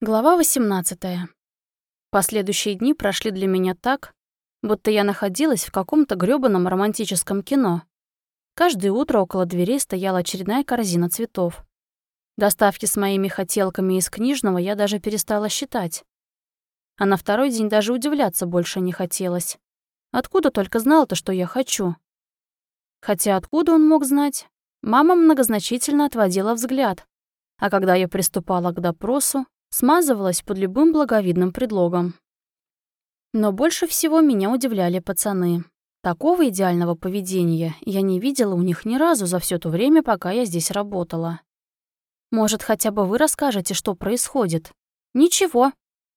Глава 18. Последующие дни прошли для меня так, будто я находилась в каком-то грёбаном романтическом кино. Каждое утро около дверей стояла очередная корзина цветов. Доставки с моими хотелками из книжного я даже перестала считать. А на второй день даже удивляться больше не хотелось. Откуда только знал-то, что я хочу? Хотя откуда он мог знать? Мама многозначительно отводила взгляд. А когда я приступала к допросу, смазывалась под любым благовидным предлогом. Но больше всего меня удивляли пацаны. Такого идеального поведения я не видела у них ни разу за все то время, пока я здесь работала. Может, хотя бы вы расскажете, что происходит? Ничего.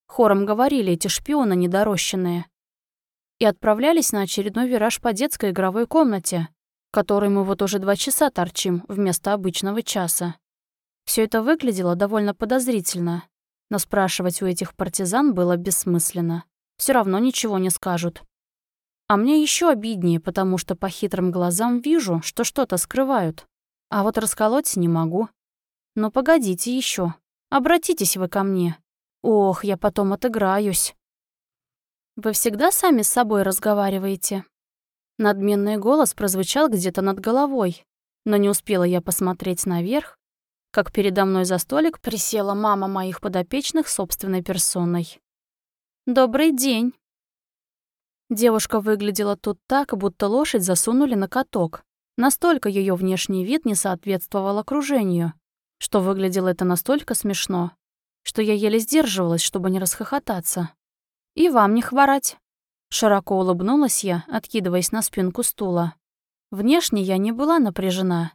Хором говорили эти шпионы недорощенные. И отправлялись на очередной вираж по детской игровой комнате, в которой мы вот уже два часа торчим вместо обычного часа. Все это выглядело довольно подозрительно. Но спрашивать у этих партизан было бессмысленно. Все равно ничего не скажут. А мне еще обиднее, потому что по хитрым глазам вижу, что что-то скрывают. А вот расколоть не могу. Но погодите еще. Обратитесь вы ко мне. Ох, я потом отыграюсь. Вы всегда сами с собой разговариваете? Надменный голос прозвучал где-то над головой, но не успела я посмотреть наверх, как передо мной за столик присела мама моих подопечных собственной персоной. «Добрый день!» Девушка выглядела тут так, будто лошадь засунули на каток. Настолько ее внешний вид не соответствовал окружению, что выглядело это настолько смешно, что я еле сдерживалась, чтобы не расхохотаться. «И вам не хворать!» Широко улыбнулась я, откидываясь на спинку стула. Внешне я не была напряжена,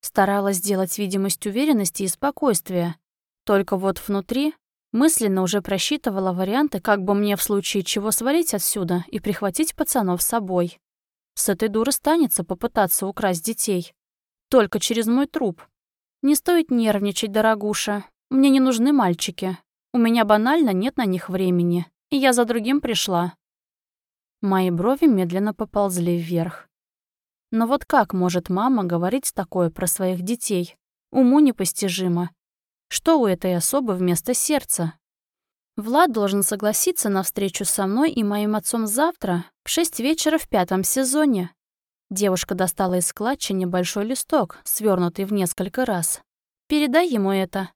Старалась сделать видимость уверенности и спокойствия. Только вот внутри мысленно уже просчитывала варианты, как бы мне в случае чего свалить отсюда и прихватить пацанов с собой. С этой дуры станется попытаться украсть детей. Только через мой труп. Не стоит нервничать, дорогуша. Мне не нужны мальчики. У меня банально нет на них времени. И я за другим пришла. Мои брови медленно поползли вверх. Но вот как может мама говорить такое про своих детей? Уму непостижимо. Что у этой особы вместо сердца? Влад должен согласиться на встречу со мной и моим отцом завтра в шесть вечера в пятом сезоне. Девушка достала из складча небольшой листок, свернутый в несколько раз. «Передай ему это».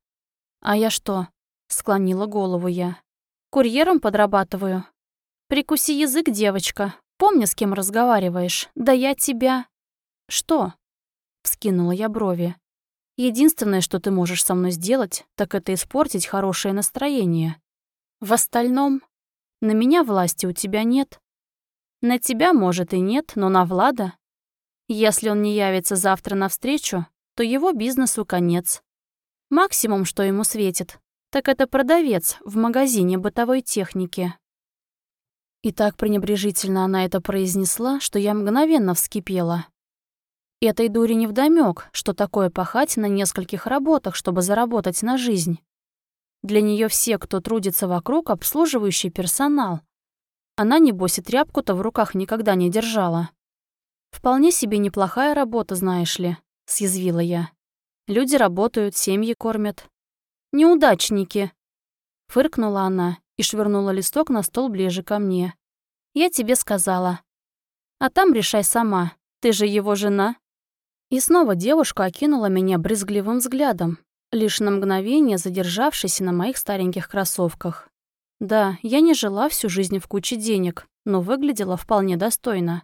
«А я что?» — склонила голову я. «Курьером подрабатываю». «Прикуси язык, девочка. Помни, с кем разговариваешь. Да я тебя...» «Что?» — вскинула я брови. «Единственное, что ты можешь со мной сделать, так это испортить хорошее настроение. В остальном, на меня власти у тебя нет. На тебя, может, и нет, но на Влада. Если он не явится завтра навстречу, то его бизнесу конец. Максимум, что ему светит, так это продавец в магазине бытовой техники». И так пренебрежительно она это произнесла, что я мгновенно вскипела. Этой дуре невдомёк, что такое пахать на нескольких работах, чтобы заработать на жизнь. Для нее все, кто трудится вокруг, обслуживающий персонал. Она, небось, и тряпку-то в руках никогда не держала. «Вполне себе неплохая работа, знаешь ли», — съязвила я. «Люди работают, семьи кормят». «Неудачники», — фыркнула она и швырнула листок на стол ближе ко мне. «Я тебе сказала. А там решай сама. Ты же его жена». И снова девушка окинула меня брезгливым взглядом, лишь на мгновение задержавшись на моих стареньких кроссовках. Да, я не жила всю жизнь в куче денег, но выглядела вполне достойно.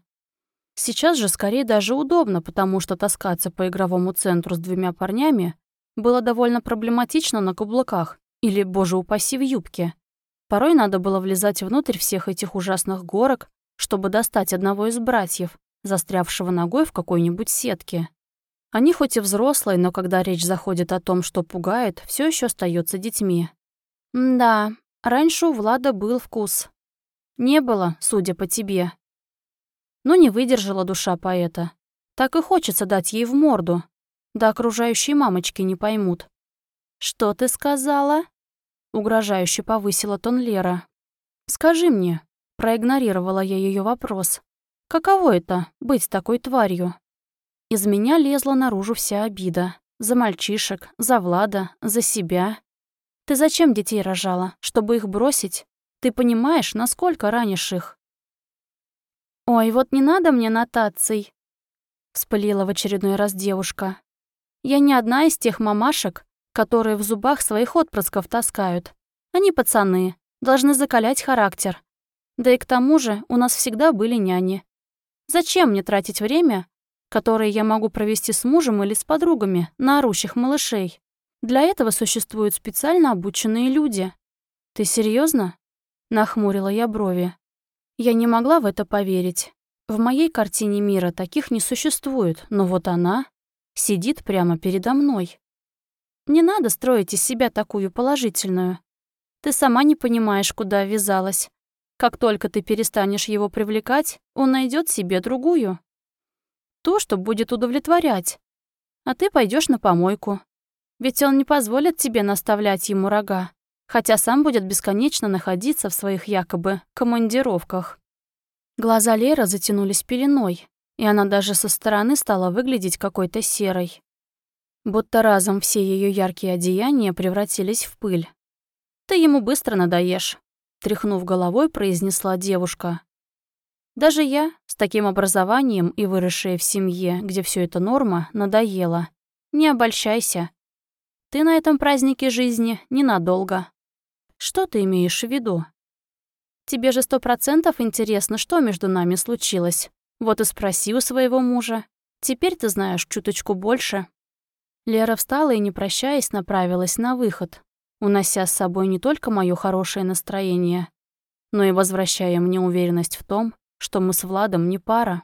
Сейчас же скорее даже удобно, потому что таскаться по игровому центру с двумя парнями было довольно проблематично на каблуках или, боже упаси, в юбке. Порой надо было влезать внутрь всех этих ужасных горок, чтобы достать одного из братьев, застрявшего ногой в какой-нибудь сетке. Они хоть и взрослые, но когда речь заходит о том, что пугает, все еще остаются детьми. да, раньше у Влада был вкус. Не было, судя по тебе. Но не выдержала душа поэта. Так и хочется дать ей в морду. Да окружающие мамочки не поймут. «Что ты сказала?» Угрожающе повысила тон Лера. «Скажи мне», — проигнорировала я ее вопрос, «каково это — быть такой тварью?» Из меня лезла наружу вся обида. За мальчишек, за Влада, за себя. Ты зачем детей рожала? Чтобы их бросить? Ты понимаешь, насколько ранишь их?» «Ой, вот не надо мне нотаций», — вспылила в очередной раз девушка. «Я не одна из тех мамашек, которые в зубах своих отпрысков таскают. Они пацаны, должны закалять характер. Да и к тому же у нас всегда были няни. Зачем мне тратить время, которое я могу провести с мужем или с подругами, на орущих малышей? Для этого существуют специально обученные люди. Ты серьезно? Нахмурила я брови. Я не могла в это поверить. В моей картине мира таких не существует, но вот она сидит прямо передо мной. Не надо строить из себя такую положительную. Ты сама не понимаешь, куда ввязалась. Как только ты перестанешь его привлекать, он найдет себе другую. То, что будет удовлетворять. А ты пойдешь на помойку. Ведь он не позволит тебе наставлять ему рога хотя сам будет бесконечно находиться в своих якобы командировках. Глаза Леры затянулись пеленой, и она даже со стороны стала выглядеть какой-то серой. Будто разом все ее яркие одеяния превратились в пыль. «Ты ему быстро надоешь», — тряхнув головой, произнесла девушка. «Даже я, с таким образованием и выросшая в семье, где все это норма, надоела. Не обольщайся. Ты на этом празднике жизни ненадолго». Что ты имеешь в виду? Тебе же сто процентов интересно, что между нами случилось. Вот и спроси у своего мужа. Теперь ты знаешь чуточку больше». Лера встала и, не прощаясь, направилась на выход, унося с собой не только мое хорошее настроение, но и возвращая мне уверенность в том, что мы с Владом не пара.